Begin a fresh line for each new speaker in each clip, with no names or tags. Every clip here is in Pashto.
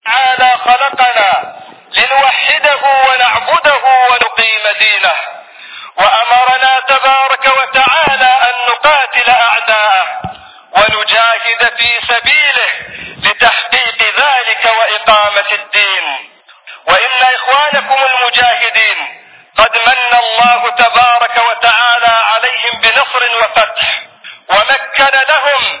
تعالى خلقنا لنوحده ونعبده ونقيم دينه وأمرنا تبارك وتعالى أن نقاتل أعداءه ونجاهد في سبيله لتحقيق ذلك وإقامة الدين وإن إخوانكم المجاهدين قد من الله تبارك وتعالى عليهم بنصر وفتح ومكن لهم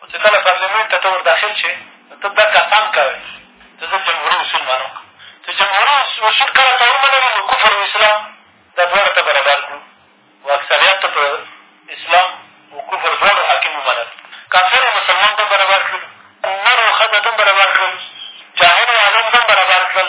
خو
چې کله پارلېمېنټ ته
ته
ور داخل شې نو ته دا قسم کوې چې زه جمهوري اصول منم چې جمهوري اصول کله ته ومنوې نو کفر او اسلام دا دواړه ته برابر کړو او اکثریت ته په اسلام او کفر دواړو حاکم ومنل کافر او مسلمان ته برابر کړل نر او ښځه ته برابر کړل جاهل او عالم ته برابر کړل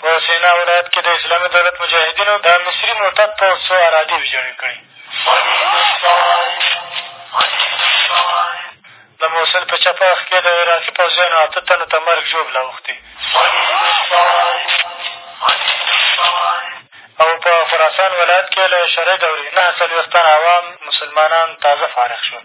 په سېنا ولایت کې د اسلامي دولت مجاهدینو د مصري مرتد پوځ څو ارادې ویجاړې کړې. د موصل په چپ اړخ کې د عراقي پوځیانو اته تنو ته مرګ ژوبله اوښتې او په خراسان ولایت کې له شرۍ دورې نهه څلوېښت تنه عوام مسلمانان تازه فارغ شول.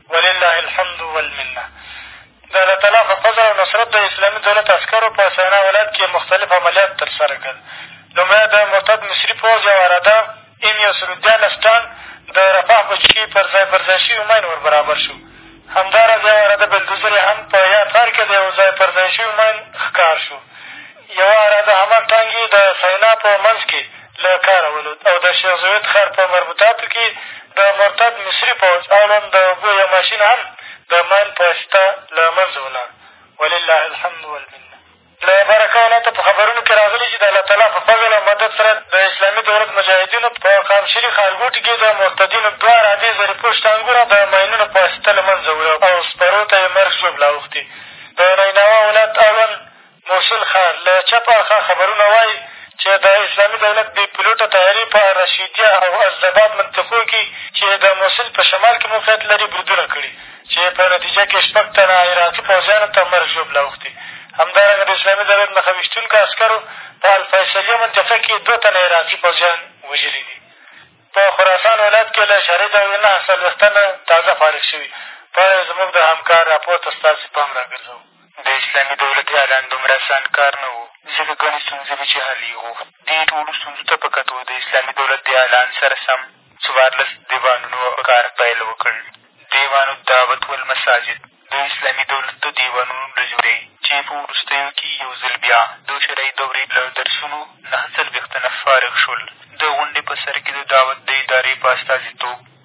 ولله الحمد والمنه د الله تعالی په فضل او نصرت د اسلامي دولت عسکرو په سینا ولایت کښې مختلف عملیات تر سره کړل لومړی د مرتد مصري پوځ یو اراده ایم یو سلو دیارلس ټن د رفاه په چي پر ځای پر ځای شوي مین ور برابر شو همداراز یو اراده بلدوزر یې هم په یاد ښار کښې د یو ځای پر ځای شوي مین ښکار شو یوه را د همه ټانګ یې د سینا په منځ کښې له کاره ولود او د شیخ زوید ښار په مربوطاتو کښې د مرتد مصري پوځ اړوند د اوبو یو ماشین هم د ماین په واسطه له منځه ولاړ ولله الحمد والمنه له باره قوله ته په خبرونو کښې راغلي چې د الله تعالی په فضل او مدد سره د اسلامي دولت مجاهدینو په قامشلي ښارګوټي کښې د مرتدینو دوه رادې زرې پوش ټانګونه د ماینونو په واسطه له منځه وړه او سپرو ته یې مرګ ژوبله اوښتې د نینوا ولایت اړوند موصل ښار له چپ اړخه خبرونه وايي چې د اسلامي دولت بې پیلوټه طیارې په الرشیدیه او الزباب منطقو کې چې د موصل په شمال کې موقعیت لري بریدونه کړي چې په نتیجه کې شپږ تنه عراقي پوځیانو ته مرګ ژوبله اوښتې همدارنګه د اسلامي دولت مخه ویشتونکو عسکرو په الفیصلیه منطقه کې دوه تنه عراقي پوځیان وژلي دي په خراسان ولایت کې له شهري دورې نهه څلوېښت تنه تازه فارغ شوي په اړه یې زموږ د همکار راپور ته ستاسې پام راګرځوو
د اسلامي دولت اعلان دومره اسان کار نه و، ځکه ګڼې ستونزې وې چې حل یې غوښت. دې ټولو ستونزو ته په کتو د اسلامي دولت د اعلان سره سم څوارلس دېوانونو کار پیل وکړ، دېوان الدعوة والمساجد، د اسلامي دولت د دېوانونو له جملې، چې په وروستیو کې یو ځل بیا د شرعي دورې له درسونو نهه څلوېښت تنه فارغ شول، د غونډې په سر کې د دعوت د ادارې په استازیتوب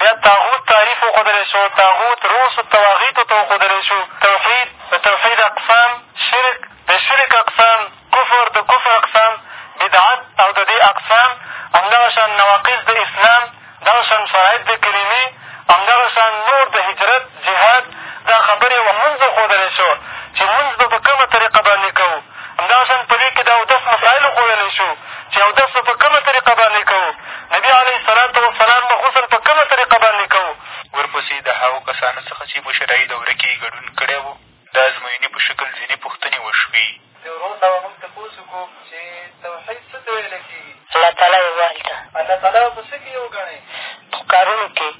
بیا طاغوت تعریف وښودلی شو، طاغوت روس الطواغیتو ته وښودلی شو، توحید د توحید اقسام، شرک د شرک اقسام، کفر د کفر اقسام، بدعت او د دې اقسام، همدغه شان نواقض د اسلام، دغه شان فرائض د کلیمې، همدغه شان نور د هجرت، جهاد دا خبرې او مونځ وښودلی شو چې مونځ به په کومه طریقه باندې کوو. همداشان په دې کښې د اودس مسائل وښوولی شو چې اودس به په کومه طريقه باندې کوو، نبي عليه الصلوة والسلام به غسل په کومه طريقه باندې کوو.
ورپسې د هغو کسانو څخه چې په شرعي دوره کښې يې ګډون کړی و، د ازموينې په شکل ځينې پوښتنې وشوې.
دې ورور نه به مونږ تپوس وکړو چې توحيد څه ته ويلی کېږي؟
الله تعالی يووالي ته.
الله تعالی به په څه کښې يو ګڼی؟
په کارونو کښې.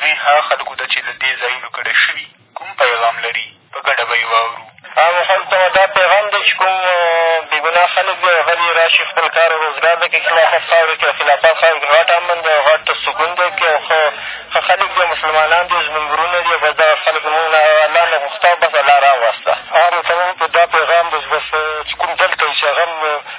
دی هغه خلکو ته چې له دې ځایونو کډه شوي، کوم پیغام لري، په ګډه به یې واورو. عامو خلکو ته دا پیغام دی چې کوم بې ګناه خلک دي
او غلي یې
راشي، خپل کار او روزګار دی، که خلافت خاوره کښې او خلافت خاوره کښې غټ امن دی
او غټ سکون دی، که
ښه ښه خلک دي او مسلمانان دي او زمونږ وروڼه دي او بس دغه
خلک زمونږ نه الله نه غوښته او بس الله
راوسته. عامو خلکو ته دا پیغام دی
چې بس
چې کوم دلته یي چې هغه
هم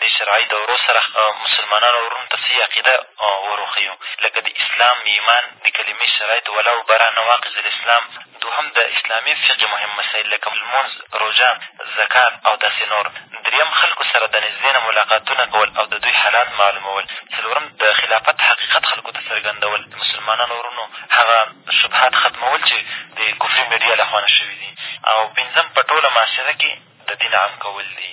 دې
شرعي دورو سره مسلمانانو وروڼو ته صحیح عقیده
وروښیو
لکه د اسلام، ایمان، د کلمې
شرایط،
ولا و برا، نواقض الاسلام، دوهم د اسلامي فقې مهم مسایل لکه لمونځ، روژه، زکات او داسې نور، درېیم
خلکو سره د نږدې
نه ملاقاتونه
کول
او د
دوی حالات
معلومول،
څلورم د
خلافت
حقیقت خلکو ته څرګندول،
د مسلمانانو وروڼو هغه شبهات ختمول چې د کفري میډیا له خوا
نشر شوي دي او پېنځم په ټوله
معاشره کې د دین عام کول دي.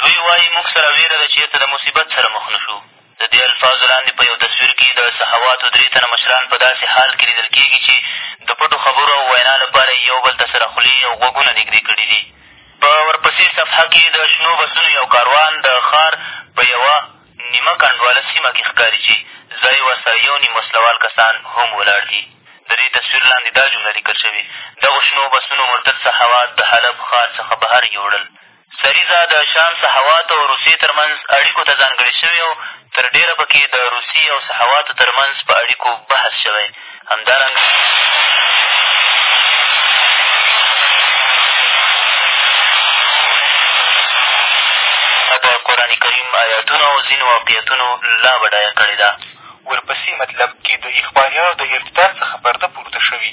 دوی وایي موږ سره وېره ده چې چېرته د مصیبت سره مخ نه شو. د دې الفاظو لاندې په یو تصویر کې د صحواتو درې تنه مشران په داسې حال کې لیدل کېږي چې د پټو خبرو او وینا لپاره یې
یو بل ته سره خولې او غوږونه نږدې کړي دي. په ورپسې صفحه کې د شنو بسونو یو کاروان د ښار په یوه نیمه کنډواله سیمه کې ښکاري چې ځای یې ورسره یو نیم وسله وال کسان هم ولاړ دي. د دې تصویر لاندې دا جمله لیکل شوې، دغو شنو بسونو مرتد صحوات د حلب ښار څخه بهر یوړل. سریزه د شام، سحوات او روسیې تر منځ اړیکو ته ځانګړې شوې او
تر ډېره په کې د روسیې او سحواتو تر منځ په اړیکو بحث شوی. همدارنګه. د قرآن کریم ایاتونو او ځینو
واقعیتونو لا بډایه کړې ده. ورپسې مطلب کې د اخباریانو د ارتداد څخه پرده پورته شوې.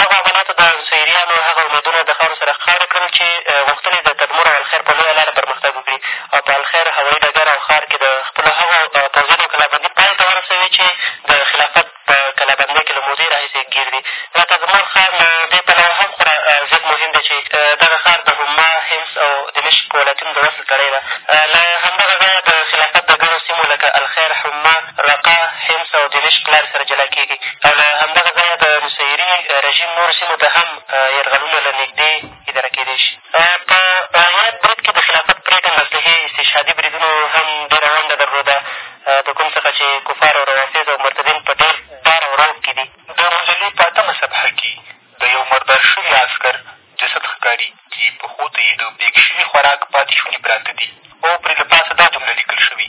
دغو
عملاتو د السویریانو هغه امېدونه د خاورو سره خاورې کړل چې غوښتل یې د تدمر او الخیر په لویه لاره پرمختګ وکړي او په الخیر هوایي ډګر او ښار کې د خپلو هغو پوځیانو کلابندي پای ته
ورسوي چې د خلافت په کلابندۍ کې له مودې راهیسې ګیر دي.
د تدمر ښار له
دې پلوه هم خورا زیات مهم دی چې دغه ښار د حما، حمص او دمشق
په ولایتونو د وصل کړۍ ده. له همدغه ځایه د خلافت د ګڼو سیمو لکه الخیر، حما، رقه، حمص او دمشق لارې سره جلا کېږي او
له همدغه ځایه د نصیري رژیم نورو سیمو ته هم یرغلونه له نږدې اداره کېدای شي.
په یاد برید کې د خلافت پرېکنډ اسلحې استشهادي بریدونو
هم ډېره ونډه درلوده، د کوم څخه چې کفار او روافض
او مرتدین په ډېر ډار او رعب کې دي. د مجلې په اتمه صفحه کې د یو مردار شوي عسکر جسد ښکاري چې پښو ته یې د پېک شوي خوراک پاتې شوني پراته دي او پرې له پاسه دا جمله لیکل شوې،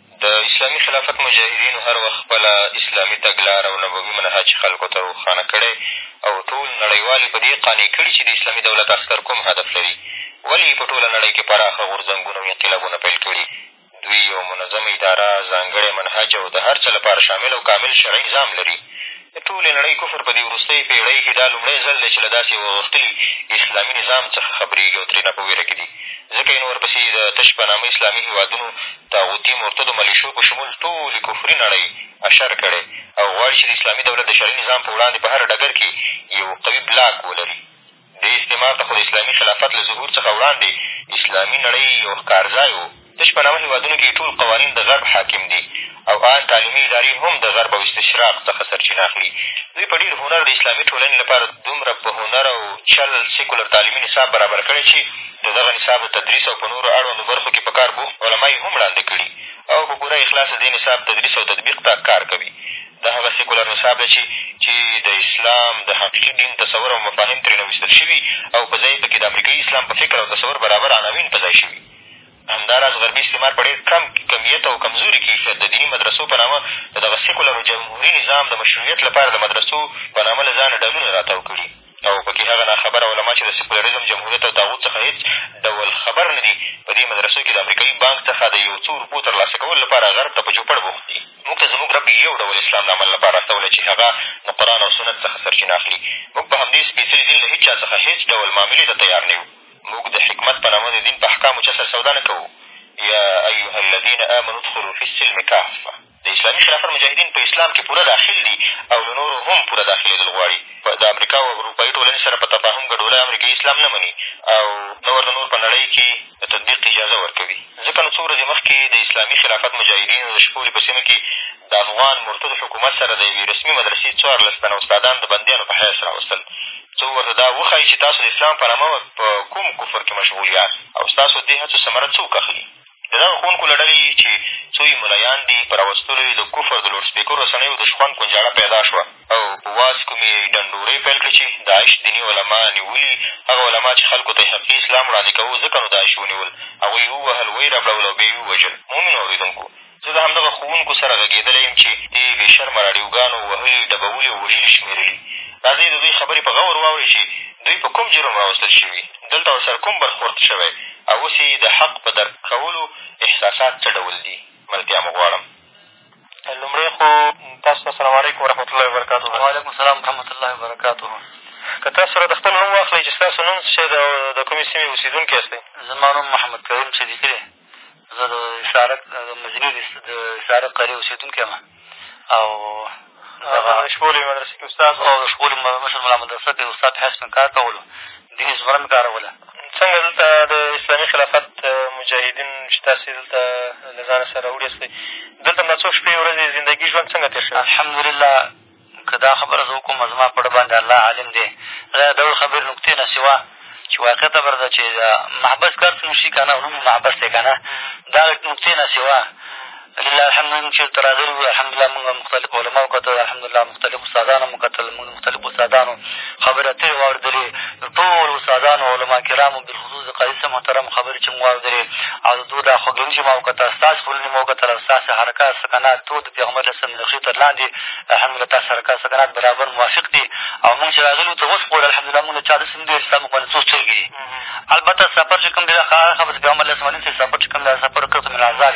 د اسلامي خلافت مجاهدینو هر وخت خپله اسلامي تګلاره او نبوي منهج خلکو ته روښانه کړی او ټول نړیوال یې په دې قانع کړي چې د اسلامي دولت عسکر کوم هدف لري؟ ولې یې په ټوله نړۍ کې پراخه غورځنګونه او انقلابونه پیل کړي؟ دوی یوه منظمه اداره، ځانګړی منهج او
د هر چا لپاره شامل او کامل شرعي
نظام لري. د ټولې نړۍ کفر په دې وروستۍ پېړۍ کښې دا لومړی ځل دی چې له داسې یوه غښتلي اسلامي نظام څخه خبرېږي او ترېنه په وېره کښې دي ځکه یې نو ورپسې
د تش په نامه اسلامي هېوادونو طاغوتي مرتدو ملېشو په شمول ټولې کفري نړۍ اشر کړی او غواړي چې
د اسلامي دولت د شرعي نظام په وړاندې په هر ډګر کښې یو قوي بلاک ولري دې استعمار ته خو
د اسلامي خلافت له ظهور څخه وړاندې اسلامي نړۍ یو ښکارځای و، تش په نامه هېوادونو کې ټول قوانین د غرب حاکم دي او ان تعلیمي ادارې هم د غرب او استشراق څخه سرچینه اخلي. دوی په ډېر هنر د اسلامي ټولنې لپاره دومره په هنر او چل سیکولر تعلیمي نصاب برابر کړی چې د دغه نصاب د تدریس او په نورو اړوندو برخو کې په کار بوخت علما
یې هم ړانده کړي او په پوره اخلاص د دې نصاب تدریس او تطبیق ته کار کوي. دا هغه سیکولر نصاب دی چې چې د اسلام د حقیقي دین تصور او مفاهیم ترېنه ویستل شوي او په ځای یې پکې د امریکايي اسلام په فکر او تصور برابر عناوین په ځای شوي. همدا راز غربي استعمار په ډېر کم کمیت او کمزوري کیفیت د دیني مدرسو په نامه د دغه سیکولر او جمهوري نظام د مشروعیت لپاره د مدرسو په نامه له ځانه ډولونه را تاو کړي. او په کې هغه ناخبره علما چې
د سیکولرېزم، جمهوریت او طاغوت څخه هېڅ ډول خبر نه دي،
په دې مدرسو کې د امریکايي بانک څخه د یو څو روپو تر لاسه کولو لپاره غرب ته په چوپړ بوخت دي. موږ ته زموږ رب یو ډول اسلام د عمل لپاره استولی چې هغه د قرآن او سنت څخه سرچینه اخلي. موږ په همدې سپېڅلي دین له هېچا څخه هېڅ ډول معاملې ته تیار نه یو. موږ د حکمت په نامه د دین په احکامو چسر سودا نه کوو، یا ایها الذین آمنوا ادخلوا فی السلم کافة.
د اسلامي خلافت مجاهدین په اسلام کښې پوره داخل دي او له نورو هم پوره داخلېدل غواړي. د امریکا او اروپايي ټولنې سره په تفاهم ګډوله امریکايي اسلام نه مني
او نه ورته نور په نړۍ کښې د تطبیق اجازه ورکوي. ځکه نو څو ورځې مخکې د اسلامي خلافت مجاهدینو د شپولې په سیمه کښې د افغان مرتد حکومت سره د یوې رسمي مدرسې څوارلس تنه استادان د بندیانو په حیث راوستل څو ورته دا وښايي چې تاسو د اسلام په نامه په کوم کفر کښې مشغول یاست او ستاسو دې هڅو ثمره څوک اخلي. د
دغه ښوونکو له ډلې چې
څو یې ملایان دي، په راوستلو یې د کفر د لوډسپېکرو رسنیو د شخوند کونجاړه پیدا شوه او په واز کومې ډنډورې پیل کړې چې داعش دیني علما نیولي، هغه علما چې خلکو ته یې حقیقي اسلام وړاندې کوو، ځکه نو داعش یې ونیول، هغوی یې ووهل، ویې ربړول او بیا یې ووژل. مومنو اورېدونکو! زه د همدغه ښوونکو سره غږېدلی یم چې دې بې شرمه راډیوګانو وهلي، ډبولي او وژلي شمېرلي. راځئ د دوی خبرې په غور واورئ چې دوی په کوم جرم راوستل شوي؟ دلته ورسره کوم برخورد شوی او اوس یې د حق په درک کولو احساسات څه ډول دي؟ ملتیا مو غواړم.
لومړی خو تاسو ته السلام علیکم ورحمت الله وبرکاته ووایم.
وعلیکم السلام ورحمت الله وبرکاته.
که تاسو راته خپل نوم واخلئ چې ستاسو نوم څه شی دی او د کومې سیمې اوسېدونکی یاستئ؟
زما نوم محمد کریم صدیقي دی. زه د حصارک د مزیني د حصارک قریې اوسېدونکی یم او
دغه شپولې مدرسې کښې استاد
او د شپولې مشر ملا مدرسه کښې استاد حیث مې کار کولو دیني زمره مې کاروله
څنګه دلته د اسلامي خلافت مجاهدین چې تاسې دلته له ځانه سره راوړي یاستئ دلته مو څو شپې ورځې زندګي ژوند څنګه تېر شوی
الحمدلله که دا خبره زه وکړم زما په ړه باندې الله عالم دی غیر د ډول خبرې نکتې نه سوا چې واقع تبر ده چې دا محبس ګرد نو شي که نه نوم محبس دی که نه دا نکتې نه سوا لله الحمد مونږ چېرته راغلي وو الحمدلله مونږ مختلف علماو کتل الحمدلله مختلف استادانو مو کتل مونږ مختلف استادانو خبرې اترې واورېدلې ټول استادانو علما کرامو زموږ د قاضي صاحب محترم خبرې چې مو واورېدلې او د دوو دا خوږلني چې ما وکتل، ستاسې خوږلني مو وکتل او ستاسې حرکات سکنات ټول د پېغمبر علیه السلام د نقشې تر لاندې الحمدلله تاسې حرکات سکنات برابر موافق دي او مونږ چې راغلي یو تر اوسه پورې الحمدلله مونږ له چا داسې نه دي ویلي چې ستا موږ باندې څو سترګې دي البته سفر چې کوم دی دا هغه خبره چې پېغمبر علیه السلام ویلي چې سفر چې کوم
دی دا سفر قطعة من العذاب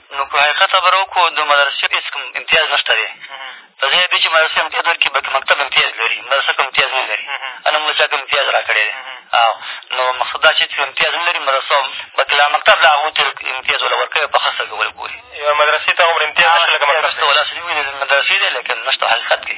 نو که حقیقت خبره وکړو د مدرسې هېڅ کوم امتیاز نه شته دی په ځای دې چې مدرسه امتیاز ورکړي بلکې مکتب امتیاز لري مدرسه کوم امتیاز نه لري هله موږ له چا کوم امتیاز را کړی دی او نو مقصد دا چې کوم امتیاز نه لري مدرسه بلکې لا مکتب لا هغوی ته امتیاز وله ورکوي په ښه سترګه ورګوري
یوه مدرسې ته هغومره امتیاز نه شته لکه مکتب
ته داسې نه وي مدرسې دی لکه نه شته حقیقت کښې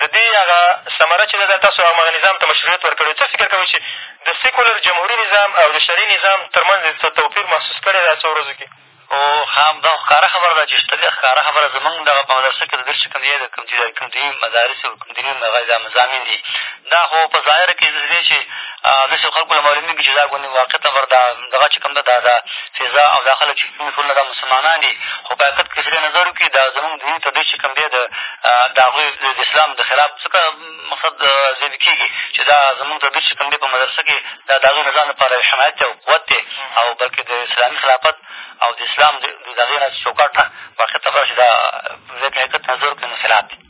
د دې هغه ثمره چې ده، دا تاسو همغه نظام ته مشروعیت ورکړی وو. څه فکر کوئ چې د سیکولر جمهوري نظام او د شرعي نظام تر منځ یې څه توپیر محسوس کړی دا څو ورځو کښې؟
هو خام دا خو ښکاره خبره ده چې شته دې ښکاره خبره زمونږ دغه په مدرسه کښې د دېر چې کوم دې کوم دیني مدارس او کوم دیني هغه مضامین دي دا خو په ظاهره کښې داسې دی چې داسې خلکو نه معلومېږي چې دا ګوندې واقعتاً ور دا دغه چې کوم ده دا دا فضا او دا خلک چې کوم دي ټولنه دا مسلمانان دي خو په حقیقت کښې که چېرې نظر وکړي دا زمونږ دیني تبلیغ چې کوم دی د د هغوی د اسلام د خلاف ځکه مقصد ذهن کېږي چې دا زمونږ تبلیغ چې کوم دی په مدرسه کښې دا د هغوی نه ځان لپاره حمایت دی او قوت دی او بلکې د اسلامي خلافت او د اسلام د هغې نه چوکاټ نه واقعتاً چې دا په دې کښې حقیقت نظر وکړي نو خلاف دی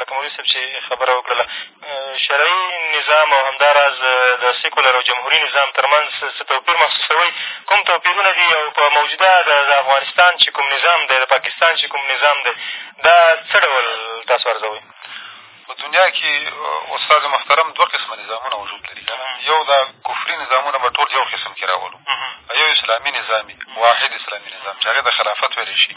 لکه مولوي صاحب چې خبره وکړله شرعي نظام او همدا راز د سیکولر او جمهوري نظام تر منځ څه توپیر محسوسوئ کوم توپیرونه دي او په موجوده د افغانستان چې کوم نظام دی د پاکستان چې کوم نظام دی دا څه ډول تاسو ارزوئ
په دنیا کښې استاد محترم دوه قسمه نظامونه وجود لري که نه یو دا کفري نظامونه به ټول یو قسم کښې راولو یو اسلامي نظام واحد اسلامي نظام چې هغې ته خلافت ویلی شي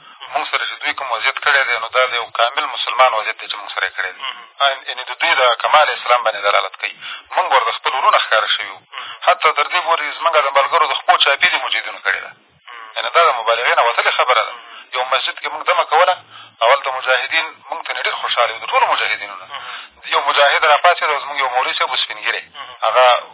مونږ سره چې دوی کوم وضعیت کړی دی، نو دا د یو کامل مسلمان وضعیت دی چې مونږ سره یې کړی دی. یعنې د دوی دغه کمال اسلام باندې دلالت کوي. مونږ ورته خپل وروڼه ښکاره شوي یو. حتی تر دې پورې زمونږ د ملګرو د خپو چاپي دې مجیدینو کړې ده. یعنې دا د مبالغې نه وتلې خبره ده. یو مسجد کې مونږ دمه کوله او هلته مجاهدین مونږ ته ډېر خوشحاله وو، د ټولو مجاهدینو نه. یو مجاهد راپاڅېد او زمونږ یو مولوي صاحب و سپین ږیری، هغه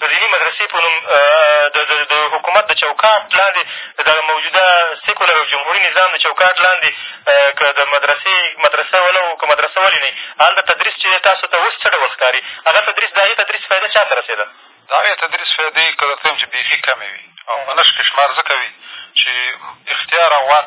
د
دیني مدرسې په نوم د حکومت د چوکاټ لاندې د دغه موجوده سیکولر او جمهوري نظام د چوکاټ لاندې که د مدرسې مدرسه ولو که مدرسه ولې نه وي هلته تدریس چې دی تاسو ته اوس څه ډول ښکاري هغه تدریس د هغې تدریس فایده چا ته رسېده
د هغې تدریس فایدې که درته ووایم چې بېخي کمې وي او په لږ شمار ځکه وي چې اختیار او واک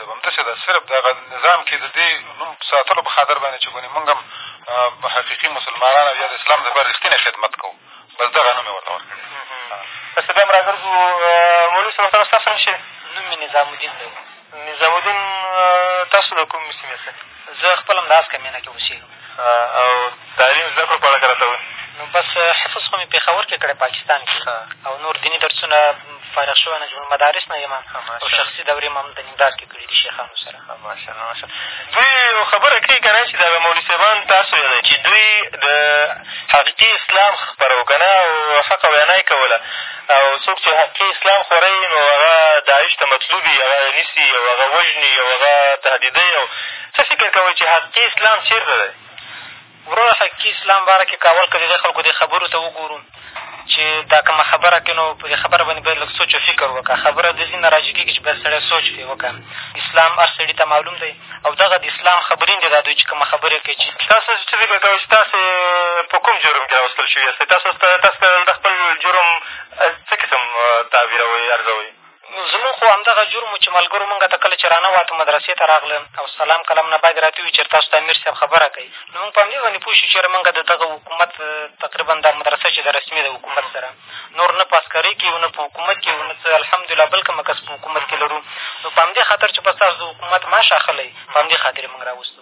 همداسې ده، صرف د هغه نظام کښې د دې نوم ساتلو په خاطر باندې چې ګنې مونږ هم حقیقي مسلمانان او یا د اسلام لپاره رښتینی خدمت کوو، بس دغه نوم یې ورته ورکړی دی.
بس بیا هم را ګرځو مولوي صاحب ورته ستاسو نوم څه
نوم مې نظام الدین دی.
نظام الدین تاسو د کومې سیمې یاست؟
زه خپله هم د هسکه مېنه کښې اوسېږم.
او تعلیم زده کړو په اړه که راته ووایې.
نو بس حفظ خو مې پېښور کښې کړی پاکستان کښې او نور دیني درسونه فارغ شوی نجم المدارس نه یم او شخصي دورې مې هم د ننګرهار کښې کړي دي شیخانو سره
ماشاءالله ماشاءالله دوی یو خبره کوي که نه چې دغه مولوي صاحبان تاسو یادوي چې دوی د حقیقي اسلام خپرو که نه او حقه وینا یې کوله او څوک چې حقیقي اسلام خوروي نو هغه داعش ته مطلوب وي هغه نیسي او هغه وژني او هغه تهدیدوي او څه فکر کوئ چې حقیقي اسلام چېرته دی؟
وروره حقیقي اسلام باره کښې که اول که د دې خلکو دې خبرو ته وګورو چې دا کومه خبره کښې نو په دې خبره باندې باید لږ سوچ او فکر وکړه خبره د دې نه راجع کېږي چې باید سړی سوچ پرې وکړه اسلام هر سړي ته معلوم دی او دغه د اسلام خبرین دی دا دوی چې کومه خبرې کوي چې
تاسو څه فکر کوئ چې تاسې په کوم جرم کښې راوستل شوي یاستئ تاسو تاسو ته د خپل جرم څه قسم تعبیروئ ارزوئ
زموږ خو همدغه جرم و چې ملګرو مونږ ته کله چې رانه واتو مدرسې ته راغلل او سلام کلام نه بعد راته وویل چې تاسو ته امیر صاحب خبره کوي نو مونږ په همدې باندې پوه شو چېرې مونږ د دغه حکومت تقریبا دا مدرسه چې د رسمي د حکومت سره نور نه په عسکرۍ کښې یو نه په حکومت کښې یو نه څه الحمدلله بل کومه کس په حکومت کښې لرو نو په همدې خاطر چې بس تاسو د حکومت معاش اخلئ په همدې خاطر یې مونږ راوستو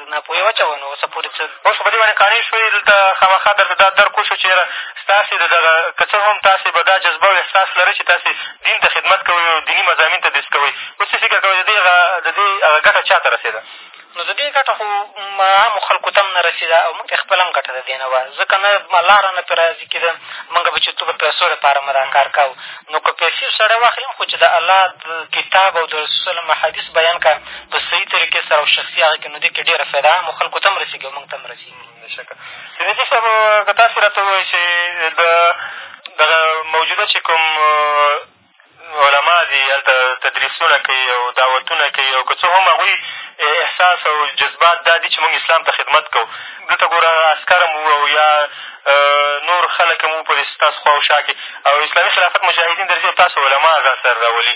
ناپوهي واچوه نو څه پورې څه
اوس خو په دې باندې قانع شوې دلته خامخا درته دا درک وشو چې یاره ستاسې د دغه که څه هم تاسې به دا جذبه او احساس لرئ چې تاسې دین ته خدمت کوئ او دیني مضامین تدریس کوئ اوس څه فکر کوئ د دې هغه د دې هغه ګټه چا ته رسېده
نو د دې ګټه خو عامو خلکو ته هم نه رسېده او موږ ته خپل هم ګټه د دې نه وه ځکه نه لاره نه پرې راضي کېده موږ به چې تو به پیسو لپاره مو دا کار کوو نو که پیسې سړی واخلي هم خو چې د الله کتاب او د رسول صلم احادیث بیان کړه په صحیح طریقې سره او شخصي هغه کښې نو دې کښې ډېره فایده عامو خلکو ته هم رسېږي او مونږ ته هم رسېږي
بېشکه سېدجي صاحب که تاسې را ته ووایئ چې د دغه موجوده چې کوم علما دي هلته تدریسونه کوي او دعوتونه کوي او که څه هم هغوی احساس او جذبات دا دي چې مونږ اسلام ته خدمت کوو دلته ګوره عسکر هم وو او یا نور خلک هم وو په دې ستاسو خوا او شا کښې او اسلامي خلافت مجاهدین درځي او تاسو علما ځان سره راولي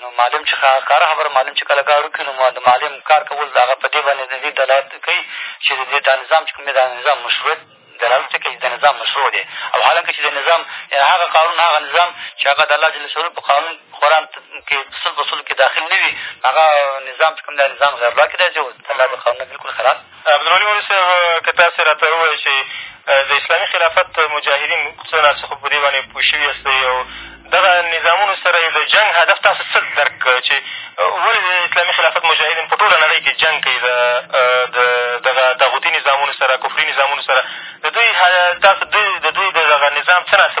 نو
معلم چې ښکاره خبره معلم چې کله کار وکړي نو د معلم کار کول د هغه په دې باندې د دې دلالت کوي چې د دې دا نظام چې کوم دی دا نظام مشروعیت دلالت ته کوي چې دا نظام مشروع دی او حالانکه چې د نظام یعنې هغه قانون هغه نظام چې هغه د الله جل شانه په قانون قرآن کې سل په سلو کې داخل نه وي هغه نظام چې کوم دی نظام غیرالله کېدای شي او د الله د قانون نه بلکل خلاف
عبدالولي مولوي صاحب که تاسې را ته ووایئ چې د اسلامي خلافت مجاهدین څه ناڅه خو په دې باندې پوه شوي یاستئ او دغه نظامونو سره یې د جنګ هدف تاسو څه درک کړ چې ولې د اسلامي خلافت مجاهدین په ټوله نړۍ کښې جنګ کوي د دغه طاغوتي نظامونو سره کفري نظامونو سره د دوی تاسو د دوی د دغه نظام څه ناڅه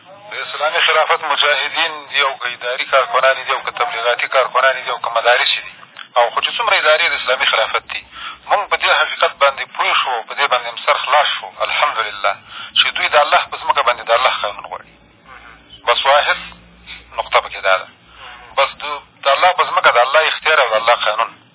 د
اسلامي خلافت مجاهدین دي او که اداري کارکنان یې دي او که تبلیغاتي کارکنان یې دي او که مدارس یې دي او خو چې څومره ادارې د اسلامي خلافت دي مونږ په دې حقیقت باندې پوه شوو او په دې باندې هم سر خلاص شو الحمدلله چې دوی د الله په ځمکه باندې د الله قانون غواړي بس واحد نقطه په کې دا ده بس د الله په ځمکه د الله اختیار او د الله قانون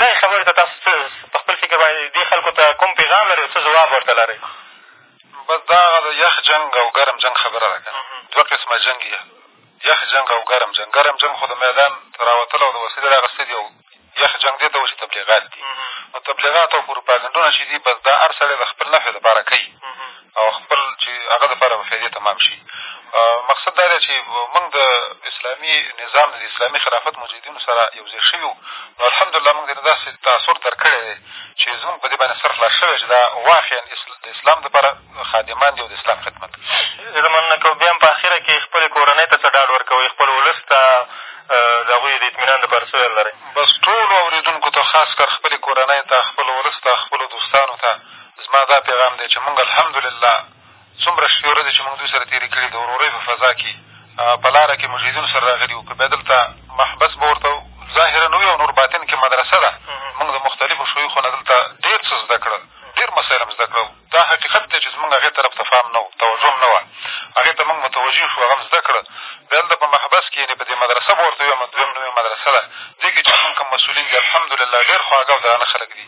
دغې خبرې ته تاسو څه په خپل فکر باندې دې خلکو ته کوم پېغام لرئ او څه ځواب ورته لرئ؟
بس دا هغه د یخ جنګ او ګرم جنګ خبره ده که نه دوه قسمه جنګ یې یخ جنګ او ګرم جنګ ګرم جنګ خو د میدان ته راوتل او د وسیلې را اخېستې دي او یخ جنګ دې ته وایي چې تبلیغات دي نو تبلیغات او پروپاګنډونه چې دي بس دا هر سړی د خپل نفع لپاره کوي او خپل چې هغه دپاره به فیدې تمام شي مقصد دا دی چې مونږ د اسلامي نظام د اسلامي خلافت مجاهدینو سره یو ځای شوي وو نو الحمدلله مونږ دې داسې تاثر در کړی دی چې زمونږ په دې باندې سر خلاص شوی چې دا واقعا د اسلام دپاره خادمان دي او د اسلام خدمت
زه مننه کوم بیا هم په اخره کښې خپلې کورنۍ ته څه ډاډ ورکوئ خپل ولس ته د هغوی د اطمینان دپاره څه ویل لرئ
بس ټولو اورېدونکو ته خاص کر خپلې کورنۍ ته خپل ولس ته خپلو دوستانو ته زما دا پیغام دی چې مونږ الحمدلله څومره شپې ورځې چې مونږ دوی سره تېرې کړي د ورورۍ په فضا کښې په لاره کښې مجاهدینو سره راغلي وو که بیا دلته محبس به ورته ظاهرا وي او نور باطن کښې مدرسه ده مونږ د مختلفو شیوخو نه دلته ډېر څه زده کړل ډېر مسایل هم زده کړل دا حقیقت دی چې زمونږ هغې طرف ته فهم نه و توجه هم نه وه هغې ته مونږ متوجه شو هغه هم زده کړل بیا دلته په محبس کښې یعنې په دې مدرسه به ورته ویم دویم نوې مدرسه ده دې کښې چې مونږ کوم مسؤلین دي الحمدلله ډېر خواږه او درانه خلک دي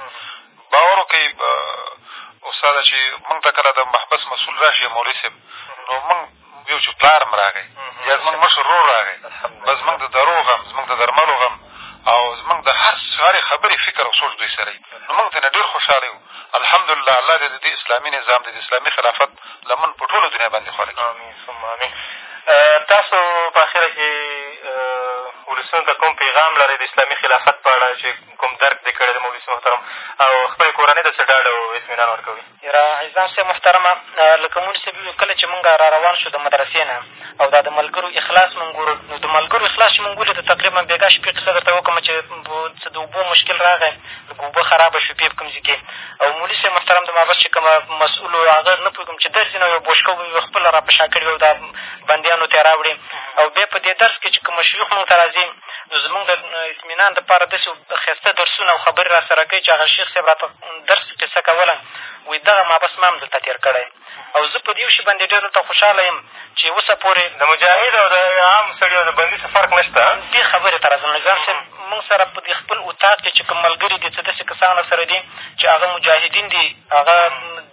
باور وکړئ استاده چې مونږ ته کله د محبس مسؤول را شي مولوي صاحب نو مونږ یو چې پلار هم راغی یا زمونږ مشر ورور راغی بس زمونږ د درو غم زمونږ د درملو غم او زمونږ د هر هرې خبرې فکر او سوچ دوی سره وي نو مونږ ترېنه ډېر خوشحاله یو الحمدلله الله دې د دې اسلامي نظام د اسلامي خلافت لمن په ټوله دنیا باندې خوره
کړي تاسو په اخره کښې ولسونو ته کوم پیغام لرئ د اسلامي خلافت په اړه چې کوم درک دې کړی دی مولوي صاحب محترم او خپلې کورنۍ ته څه ډاډ او اطمینان ورکوي
عزام صاحب محترمه لکه مولي صاحب وویل کله چې مونږ را روان شو د مدرسې نه او دا د ملګرو اخلاص مونږ ګورو نو د ملګرو اخلاص چې مونږ ولید تقریبا بېګا شپې قصه در ته وکړم چې څه د اوبو مشکل راغی لږ اوبه خرابه شوې پېپ کوم ځي کې او مولي صاحب محترم د مابس چې کومه مسؤول و هغه نه پوهېږم چې درځي نه یو بوشکه ومې خپله را په شا کړې وي او دا بندیانو ته یې راوړې او بیا په دې درس کې چې کوم شیوخ مونږ ته راځي نو زمونږ د اطمینان دپاره داسې ښایسته درسونه او خبرې را سره کوي چې هغه شیخ صاحب را ته درس قصه کوله وایي دغه مابس ما هم دلته تېر کړی او زه په دې یو شي باندې ډېر دلته خوشحاله یم چې اوسه پورې
د مجاهد او د عام سړي او د بندي څه فرق نه شته
دې خبرې ته راځم نظام صاحب مونږ سره په دې خپل اتاق کې چې کوم ملګري دي څه داسې کسان سره دي چې هغه مجاهدین دي هغه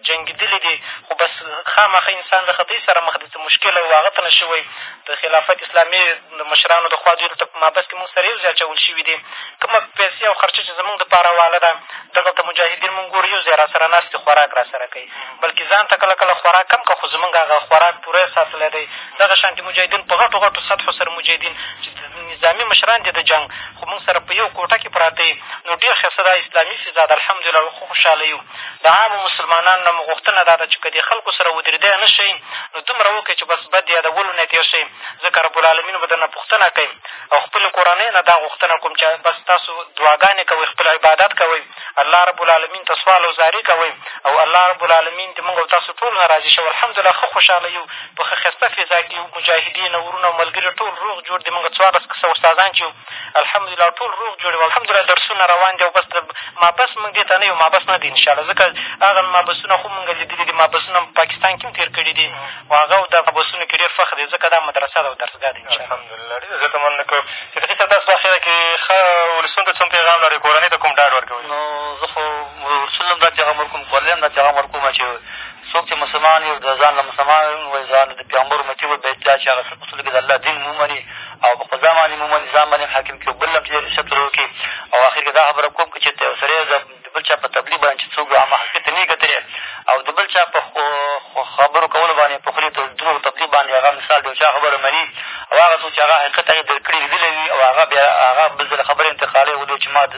جنګېدلي دي خو بس خامخا انسان د خدای سره مخ دی څه مشکل او هغه ته نه شوی د خلافت اسلامي د مشرانو د خوا دوی دلته په محبس کښې مونږ سره یو ځای اچول شوي دي کومه پیسې او خرچه چې زمونږ دپاره حواله ده دغلته مجاهدین مونږ ګورو یو ځای را سره ناست دي خوراک را سره کوي بلکې ځان ته کله کله خوراک هم که خو زمونږ هغه خوراک پوره ساتلی دی دغه شانتې مجاهدین په غټو غټو سطحو سره مجاهدین چې نظامي مشران دي د جنګ خو مونږ سره په یو کوټه کښې پراته یي نو ډېر ښایسته دا اسلامي فضا ده الحمدلله خو خوشحاله یو د عامو مسلمانانو نه مو غوښتنه دا ده چې که دې خلکو سره ودرېدی نه شئ نو دومره وکړئ چې بس بد یادولو نه تېر شئ ځکه رب العلمین به درنه پوښتنه کوي او خپلې کورنۍ نه دا غوښتنه کوم چې بس تاسو دعاګانې کوئ خپل عبادت کوئ الله رب العلمین ته سوال او زاري کوئ او الله رب العلمین دې موږ او تاسو ټول نه راضي شي الحمدلله ښه خوشحاله یو په ښه ښایسته فضا کښې یو مجاهدین او وروڼه او ملګري ټول روغ جوړ دي موږ څوارلس کسه استادان چې یو الحمدالله ټول روغ جوړ یو الحمدالله درسونه روان دي او بس محبس مونږ دې ته نه یو محبس نه دی انشاالله ځکه هغه محبسونه خو مونږ لیدلي دي محبسونه مو پاکستان کښې هم تېر کړي دي او هغه او دا محبسونو کښې ډېر فخر دی ځکه دا مدرسه ده او درسګاه ده
الحمدالله ډېره زیاته مننه کوو چې فقیر صاحب تاسو په اخره کښې ښه ولسونو ته څه هم پیغام لرئ کورنۍ ته کوم ډاډ ورکوئ
نو زه خو ورسونو ته هم دا پیغام ورکوم کورنۍ ته هم دا پیغام ورکوم چې څوک چې مسلمان وي د ځان له مسلمان وي ځان د پیغمبر امتي وبلي دا چې هغه څوک څوک د الله دین ومني او په خپل ځان باندې هم ومني ځان باندې هم حاکم کړي او بل هم چې دی رشوت ور وکړي او اخر کښې دا خبره کوم که چېرته یو سړی د بل چا په تبلیغ باندې چې څوک د عامه حقیقت ته نه کتلی او د بل چا په خبرو کولو باندې په خولې د دروغو تبلیغ باندې هغه مثال د یو چا خبره مني او هغه څوک چې هغه حقیقت هغې درک کړي لیدلی وي او هغه بیا هغه بل ځل خبرې انتقالوي او چې ما د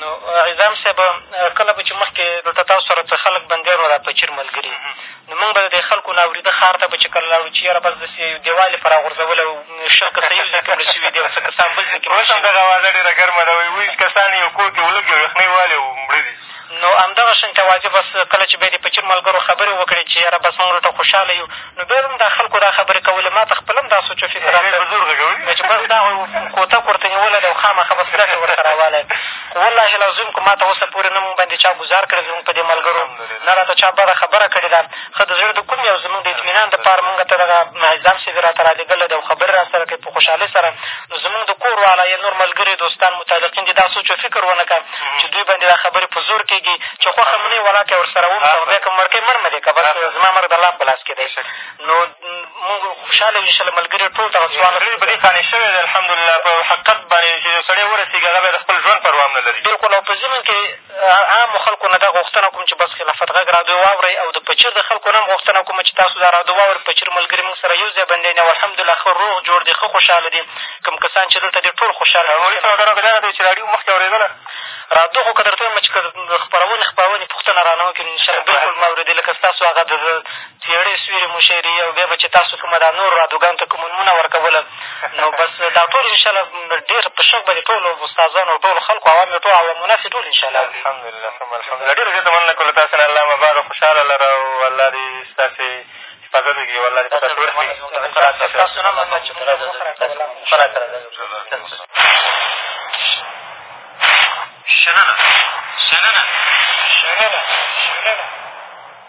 نو
عزام صاحب کله به چې مخکې دلته تاسو سره څه خلک بندیان وه دا پچیر ملګري نو مونږ به د دې خلکو نه اورېده ښار ته به چې کله لاړو چې یاره بس داسې یو دیوال یې په را غورځولی او شل کسه یو ځای کښې مړه شوي دي او څه کسان بل ځای کښې
اوس هم دغه اوازه ډېره ګرمه ده وایي ویس کسان یو کور کښې ولږ یو یخنۍ والي او مړه دي
نو همدغه شانتې اوازې بس کله چې به یې د پچیر ملګرو خبرې وکړې چې یاره بس مونږ دلته خوشحاله یو نو بیا به هم دا خلکو دا خبرې کولې، ما ته خپله هم دا سوچ و فکر راته وایي چې بس دا خو کوتک ورته نیولی دی او خامخا بس ګټې ورته را والی، خو والله العظیم که ما ته اوسه پورې نه مونږ باندې چا ګوزار کړی زمونږ په دې ملګرو نه راته چا بده خبره کړې ده، ښه د زړه د کومې او زمونږ د اطمینان دپاره مونږ ته دغه نظام صاحب یې راته رالېږلی دی او خبرې را سره کوي په خوشحالۍ سره نو زموږ د کور والا یا نور ملګري، دوستان، متعلقین دې دا سوچ او فکر ونه کړه چې دوی باندې دا خبرې په زور کېږي چې خوښه مو نه وي ولاکه یې ورسره ومرئ او بیا که مو مړ کړئ مړ مو دې کړه بس زما مرګ د الله په لاس کښې دی نو مونږ خوشحاله یو انشاءالله ملګري ټول دغه څوارلس زړه مې
په دې قانع شوی دی الحمدالله په حقیقت باندې چې یو سړی ورسېږي هغه بیا د خپل ژوند پروا هم نه لري
بلکل او په ضمن کښې عامو خلکو نه دا غوښتنه کوم چې بس خلافت غږ رادیو واورئ او د پچیر د خلکو نه هم غوښتنه کوم چې تاسو دا رادیو واورئ، پچیر ملګري مونږ سره یو ځای بندیان دي او الحمدالله ښه روغ جوړ دي، ښه خوشحاله دي، کوم کسان چې دلته دي ټول خوشحاله
دي. لومړۍ سوال دغه دغه دی چې راډیو مخکې اورېدله؟
رادیو خو که درته ووایم چې که د خپرونې خپرونې پوښتنه رانه وکړي نو انشاالله بلکل مې اورېدې لکه ستاسو هغه د څېړې سوېرې مو شعري او بیا به چې تاسو کومه دا نورو رادوګانو ته کومه نومونه ورکول نو بس دا ټول انشاءالله ډېر په شک به دې ټولو استادانو او ټولو خلکو عوام یې ټول عوام الناس یې ټول انشاءالله اوري
الحمدلله ثم الحمدلله ډېره زیاته مننه کوو له تاسې نه الله مو اباد او خوشحاله لره او الله دې ستاسې حفاظت وکړي او الله دې تاسو جوړ
کړي ستاسو نه مننه چې موږ
ښه راکړه
شننه شننه
شننه شننه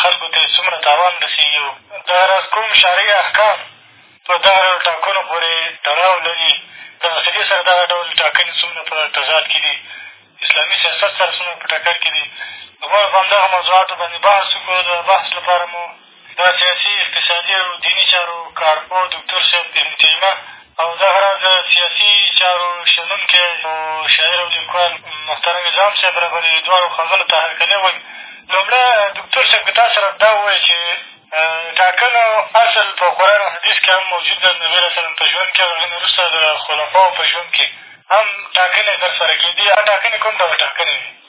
خلکو ته یې څومره تاوان رسېږي او دغه راز کوم شرعي احکام په دغه ډول ټاکنو پورې تړاو لري، د عقیدې سره دغه ډول ټاکنې څومره په تضاد کښې دي، اسلامي سیاست سره څومره په ټکر کښې دي، غواړو په همدغو موضوعاتو باندې بحث وکړو، د بحث لپاره مو د سیاسي، اقتصادي او دیني چارو کارپوه دوکتور صاحب ابن تیمه او دغه راز د سیاسي چارو شنونکی او شاعر او لیکوال محترم نظام صاحب رباني دې دواړو ښاغلو ته هرکلی ووایي. لومړی دوکتور صاحب که تاسو راته دا ووایئ چې ټاکنو اصل په قرآن او حدیث کښې هم موجود ده، د نبي علیه سلام په ژوند کښې او هغې نه وروسته د خلفاو په ژوند کښې هم ټاکنې تر سره کېدې، هغه ټاکنې کوم ډول ټاکنې
وې؟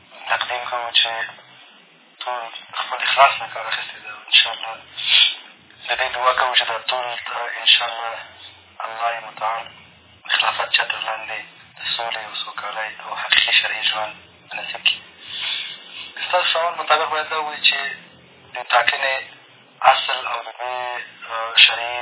تقدیم کوو چې تور خپل اخلاص نه کار اخېستی ده او انشاءالله د دې دعا کوو چې دا تور ته انشاءالله الله متعال خلافت چتر لاندې د سولې او سوکالۍ او حقیقي شرعي ژوند نصیب کړي ستاسو شعار مطابق باید دا ووایي چې د ټاکنې اصل او د دې شرعي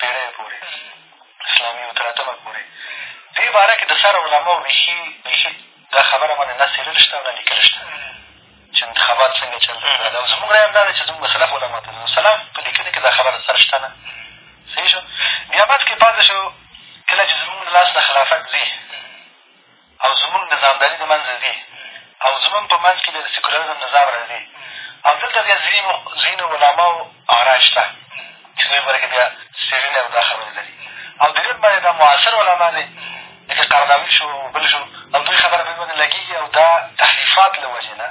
پېړیو پورې اسلامي یو تر اتمه پورې دې باره کښې د سر علماو بیخي بیخي دا خبره باندې نه څېرل شته او نه لیکل شته چې انتخابات څنګه چل او زمونږ رایه هم دا ده چې زمونږ سلف علما ته سلف په لیکنې کښې دا خبره سر شته نه صحیح شو بیا بس کښې پاتې شو کله چې زمونږ لاس نه خلافت ځي او زموږ نظامداري د منځه ځي او زموږ په منځ کښې بیا د سیکولرزم نظام را ځي او دلته بیا ځینو ځینو علماو آرا شته چې دوی باره کښې بیا څېړنې او دا خبرې لري او درېیم باندې دا معاصر علما دی لکه قرضاوي شو بل شو او دوی خبره په دې باندې لګېږي او دا تحریفات له وجې نه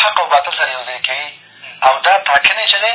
حق او باطل سره یو ځای کوي او دا ټاکنې چې دی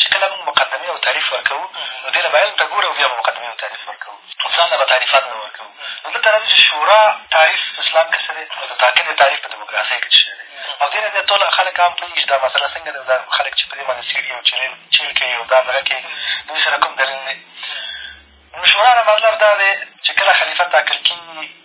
چې کله مونږ مقدمې او تعریف ورکوو نو دې لبایل ته ګورو او بیا به مقدمې او تعریف ورکوو ځان له به تعریفات نه ورکوو نو دلته راځي چې شورا تعریف اسلام کښې څه دی او د تاکد تعریف په دیموکراسۍ کښې څه دی او دې نه بیا ټول خلک عام پوهېږي چې دا مسله څنګه ده دا خلک چې په دې باندې څېړي او چیل چیل کوي او دا دغه کوي دوی سره کوم دلیل دی نو شورا نه مطلب دا دی چې کله خلیفه تاکل کېږي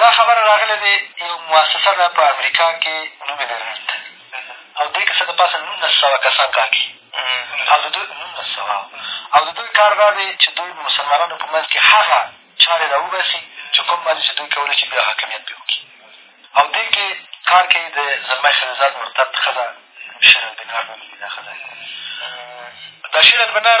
دا خبره راغلې دې یو موسسه ده په امریکا کې نوم یې دریډ او دې کې څه د پاسه نولس سوه کسان کار کوي او د دوی نولس سوه او د دوی کار دا دی چې دوی مسلمانانو په منځ کې هغه چارې را وباسي چې کوم باندې چې دوی کولی شي بیا حاکمیت پرې وکړي او دې کې کار کوي د زلمی خلیلزاد مرتد ښځه شیر البنار نومېږي دا ښځه دا شیر البنار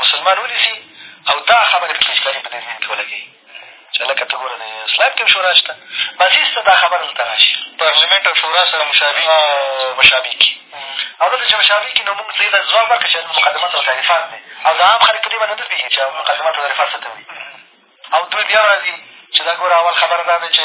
مسلمان ونیسي او دا خبره پکې اجباري په دې ذهن کښې ولګوي چې هلکه ته ګوره د اسلام کښې هم شورا شته مسیس ته دا خبره دلته را شي
پارلمنټ او شورا سره مشابه
مشابه کړي او دلته چې مشابه کړي نو مونږ دې ته ځواب ورکړه چې مقدمات او تعریفات دی او دا عام خلک په دې باندې نه پوهېږي چې مقدمات او تعریفات څه ته وایي او دوی بیا راځي چې دا ګوره اول خبره دا ده چې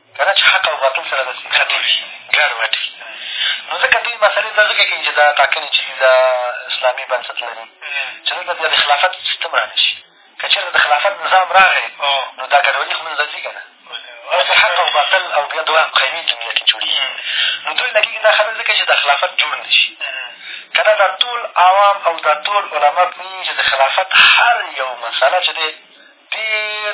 که نه چې حق او باطل سره داسې نښتې وي ګډ وډ وي نو ځکه دوی مسلې دا ځکه کوي چې دا ټاکنې چې دي دا اسلامي بنسټ لري چې دلته بیا د خلافت سیستم را نه شي که چېرته د خلافت نظام راغی نو دا ګډوډي خو منځه ځي که نه داسې حق او باطل او بیا دوه قوي دنیا کښې جوړېږي نو دوی لګېږي دا خبرې ځکه چې دا خلافت جوړ نه شي که نه دا ټول عوام او دا ټول علما پوهېږي چې د خلافت هر یو مسله چې دی ډېر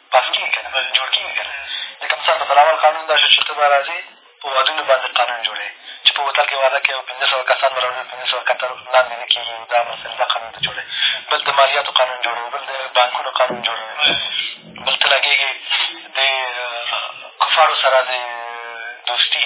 پاس کېږي که نه بلکې جوړ کېږي که نه لکه مثال په تراول قانون دا شو چې ته به راځې په وادونو باندې قانون جوړوې چې په هوتل کښې واده کوې او پېنځه سوه کسان به راوړې پېنځه سوه کتر لاندې نه کېږي او دا مسلې دا قانون ته جوړوې بل د مالیاتو قانون جوړوې بل د بانکونو قانون جوړوې بل ته لګېږې د کفارو سره د دوستي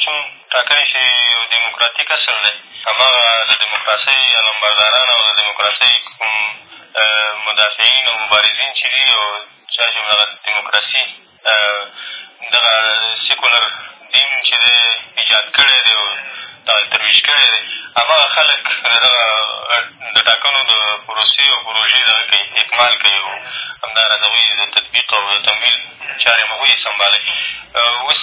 چین ټاکلی چې یو
دموکراتیک اصل دی، هماغه د دموکراسۍ علمبرداران او د دموکراسۍ کوم مدافعین او مبارزین چې دي او چا چې هم دغه دموکراسي دغه سیکولر دین چې دی ایجاد کړی دی او دغه یې ترویج کړی دی، هماغه خلک د دغه د ټاکنو د پروسې او پروژې دغه کوي، اکمال کوي او همداراز هغوی یې د تطبیق او د تمویل چارې هم هغوی یې سمبالوي. اوس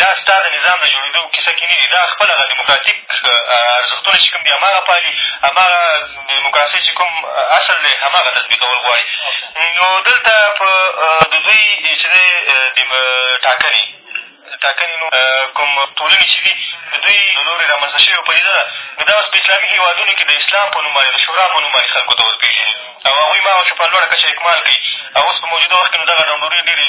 دا ستا د نظام د جوړېدو کیسه کې نه دي، دا خپل هغه دموکراتیک ارزښتونه چې کوم دي هماغه پالي، هماغه دموکراسۍ چې کوم اصل دی هماغه تطبیقول غواړي. نو دلته په د دوی چې دی ټاکنې ټاکنې نو کوم ټولنې چې دي د دوی له لورې رامنځته شوې پدیده ده، نو دا اوس په اسلامي هېوادونو کې د اسلام په نوم باندې د شورا په نوم باندې خلکو ته ورپېژني او هغوی هماغه شان په لوړه کچه اکمال کوي او اوس په موجوده وخت کې نو دغه ډونډورې ډېرې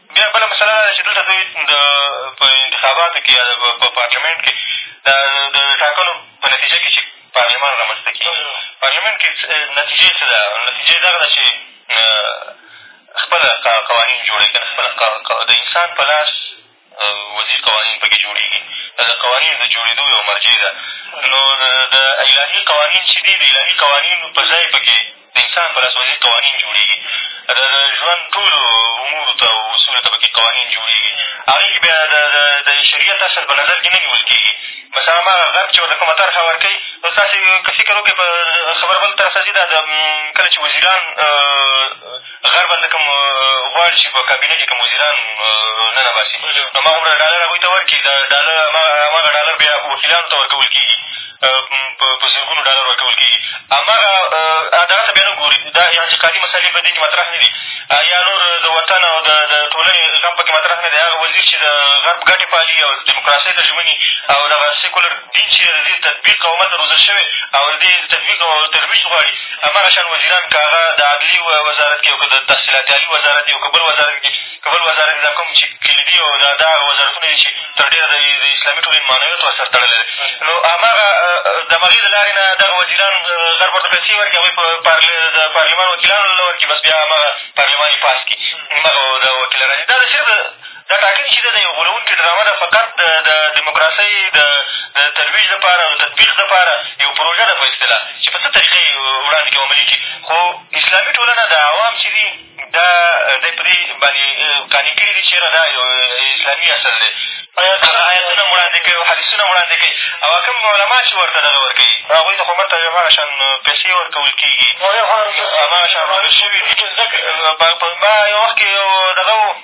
بیا بله مسله دا ده چې دلته دوی د په انتخاباتو کښې یا په پارلمنټ کښې دا د ټاکنو په نتیجه کښې چې پارلمان رامنځ ته کېږي پارلمنټ کښې نتیجه څه ده نتیجه دغه ده چې خپله قوانین جوړوي که نه خپله د انسان په لاس وزیر قوانین په کښې جوړېږي دا د قوانینو د جوړېدو یوه مرجع ده نو د الهي قوانین چې دي د الهي قوانینو په ځای په کښې د انسان په لاس ورځي قوانین جوړېږي د د ژوند ټولو امورو ته او اصولو ته په کښې قوانین جوړېږي هغې کښې بیا د د د شریعت اصل په نظر کښې نه نیول کېږي بس هماغه غرب چې ورته کومه طرحه ورکوي نو تاسې که فکر وکړئ په خبره بل طرف ته ځي دا د کله چې وزیران غرب هلته کوم غواړي چې په کابینه کښې کوم وزیران ننباسي نو هماغومره ډالر هغوی ته ورکړي دا ډالر هماغه ډالر بیا وکیلانو ته ورکول کېږي په زرګونو ډالر ورکول کېږي هماغه دغه ته بیا نه ګوري دا اعتقادي مسلې په دې کښې مطرح نه دي یا نور د وطن او د ټولنې غم په کښې مطرح نه دی هغه وزیر چې د غرب ګټې پالي او دیموکراسۍ ته ژمني او دغه سیکولر دین چې د دې تطبیق او متن روزل شوی او د دې تطبیق او ترویج غواړي، هماغه شان وزیران که هغه د عدلي وزارت کښې او که د تحصیلات عالي وزارت او که بل وزارت کښې که بل وزارت دا کوم چې کلیدي او دا دا هغه وزارتونه دي چې تر ډېره د د اسلامي ټولنې معنویاتو سره تړلی دی نو هماغه د همغې له لارې نه دغه وزیران غرب ورته پیسې ورکړي هغوی په د پارلمان وکیلانو له ورکړي بس بیا هماغه پارلمان یې پاس کړي هماغه د وکیلان راځي دا د صرف دا ټاکنې چې ده دا یو غولونکې ډرامه ده فقط د د دیموکراسۍ د د ترویج دپاره او د تطبیق دپاره یو پروژه ده په اصطلاح چې په څه طریقه یې وړاندې کړي عملي کړي خو اسلامي ټولنه د عوام چې دي دا دی په دې باندې قانع کړي دي چې یاره دا یو اسلامي اصل دی آیتونه هم وړاندې کوي او حدیثونه هم وړاندې کوي او کوم علما چې ورته دغه ورکوي هغوی ته خو ماته هماغه شان پیسې ورکول کېږي هماغه شان روزل شوي دي په یو وخت کښې یو دغه و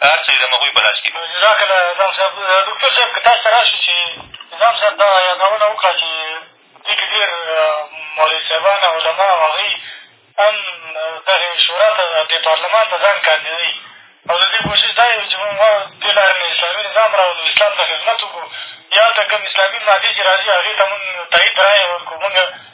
هر څه یې د مغوی په لاس کښې دي.
جزاک الله نظام صاحب. ډوکتور صاحب که تاسو ته راشي چې نظام صاحب دغه یادونه وکړه چې دې کښې ډېر مولوي صاحبان او علما او هغوی هم دغې شورا ته دې پارلمان ته ځان کاندیدوي او د دې کوشش دا یې وي چې مونږ دې لارې نه اسلامي نظام راولو اسلام ته خدمت وکړو یا هلته کوم اسلامي مادې چې را ځي هغې ته مونږ تایید رایې ورکړو مونږ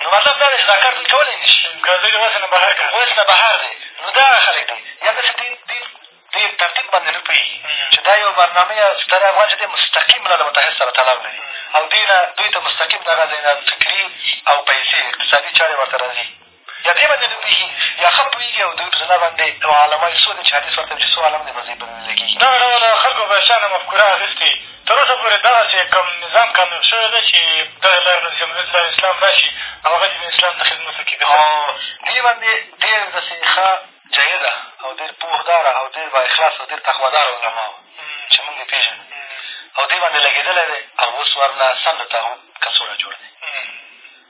نو مطلب دا دی چې دا کار دوی کولی نه شي که دوی د ولس نه بهر کړي ولس نه
بهر
دی نو دا هغه خلک دی یا داسې دې دې دې ترتیب باندې نه پوهېږي چې دا یو برنامه یا ستر افغان چې دی مستقیم له متحد سره تړاو لري او دوی نه دوی ته مستقیم دغه ځای نه فکري او پیسې اقتصادي چارې ورته راځي یا دې باندې نه پوهېږي یا ښه پوهېږي او دوی په زړه باندې علما یې څو دی چې حدیث ورته چې څو عالم دی په ځای باندې لګېږي
دغه ډول خلکو به شانه مفکوره اخېستې تر اوسه پورې دغسې کوم نظام کامياب شوی دی چې دغې لارې نه د جمهوريت لارې اسلام را شي او هغه دين اسلام د خدمتو کې
او دې باندې ډېر داسې ښه جيده او ډېر پوهداره او ډېر با اخلاص او ډېر تقواداره علما وو چې مونږ یې پېژنو او دې باندې لګېدلی دی او اوس ورنه سم د تاغوت کڅوړه جوړ دی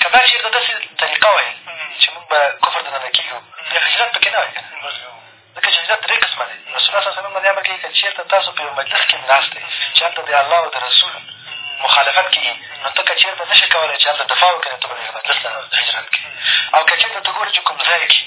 که دا چېرته داسې طریقه وای چې مونږ به کفر ته ننه کېږو بیا هجرت په کې نه وای که نه ځکه چې هجرت درې قسمه دی رسول الله صلی وسلم باندې امر کوي که چېرته تاسو په یو مجلس کښې ناست دی چې هلته د الله او د رسول مخالفت کېږي نو ته که چېرته نه شې کولی چې هلته دفاع وکړې نو ته به د هغه مجلس نه هجرت کړې او که چېرته ته ګورې چې کوم ځای کښې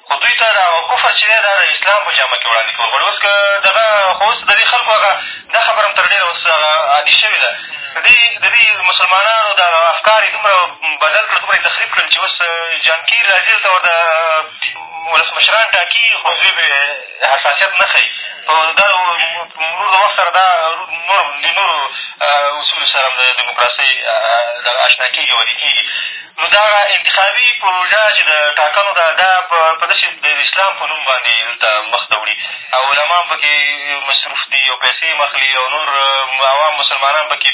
خو دوی
ته دا
کفر چې دی دا د اسلام په جامه کښې وړاندې کول غواړي اوس که دغه خو اوس د دې خلکو هغه دا خبره هم تر ډېره اوس هغه عادي شوې ده دې د دې مسلمانانو دا افکار یې دومره بدل کړل دومره یې تخریب کړل چې اوس جانکي راځي دلته ورته ولسمشران ټاکي خو دوی پرې حساسیت نه ښيي په دا مرور د وخت سره دا نور د نورو اصولو سره هم د دیموکراسۍ دغه اشنا کېږي او عادي کېږي نو دغه انتخابي پروژه چې د ټاکنو ده دا په داسې د اسلام په نوم باندې دلته مخ ته وړي او علما هم په کښې مصروف دي او پیسې هم اخلي او نور عوام مسلمانان په کښې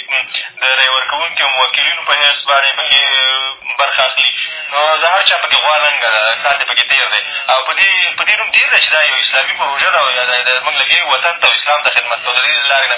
د رأی ورکوونکي او موکلینو په حیث باندې په کښې برخه اخلي نو د هر چا په کښې غوا لنګه ده کار دې په کښې تېر دی او په دې په دې نوم تېر دی چې دا یو اسلامي پروژه ده او دا زمونږ لګیا یو وطن ته او اسلام ته خدمت کوو د دې له لارې نه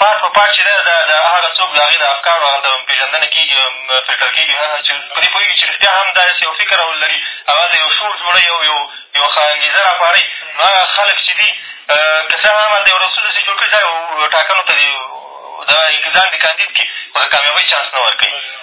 پارټ په پارټ چې ده دا هغه څوک د هغې د افکارو هغلته پېژندنه کېږي او فلټر کېږي هغه چې په دې پوهېږي چې رښتیا هم دا داسې یو فکر لري او هلته یو شور جوړوي او یو یو ښه انګېزه را پاروي نو هغه خلک چې دي که څه هم هلته یو رسول داسې جوړ کړي چې هغه ټاکنو ته دې دغه اګزام دې کاندید کړي خو د کامیابۍ چانس نه ورکوي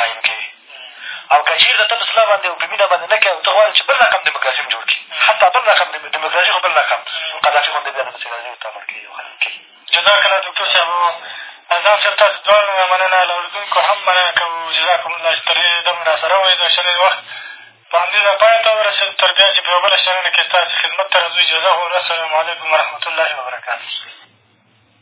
قایم کوي او که چېرته ته په سلا باندې او په مینه باندې نه کوې او ته غواړې چې بل رقم ډیموکراسیم جوړ کړي حتی بل رقم ډیموکراسي خو بل رقم نو قذافي غوندې بیا درپسې راځي او تامل کوي او خلک کوي جزاک الله دکتور صاحب نظام صاحب تاسو دواړو نه مننه له اورېدونکو هم مننه کوو جزاکم الله چې تر دې دمې را سره وئ د شننې وخت په همدې ځای پای ته ورسېد تر بیا چې په یوه بله شننه کښې ستاسې خدمت ته راځو اجازه غواړو السلام علیکم ورحمتالله وبرکاتو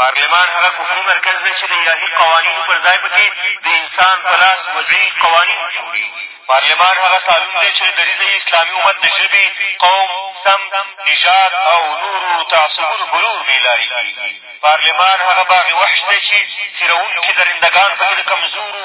پارلمان هغه کوښني مرکز دی چې د الهي قوانینو پر ځای په کې د انسان په لاس وضعي قوانین جوړېږي پارلمان هغه سالون دی چې دریځه یې اسلامي امت د ژبې قوم سمت نژاد او نورو تعصبونو په لور بېلارې کېږي پارلمان هغه باغ وحش دی چې څېروونکي درندګان په کې د
کمزورو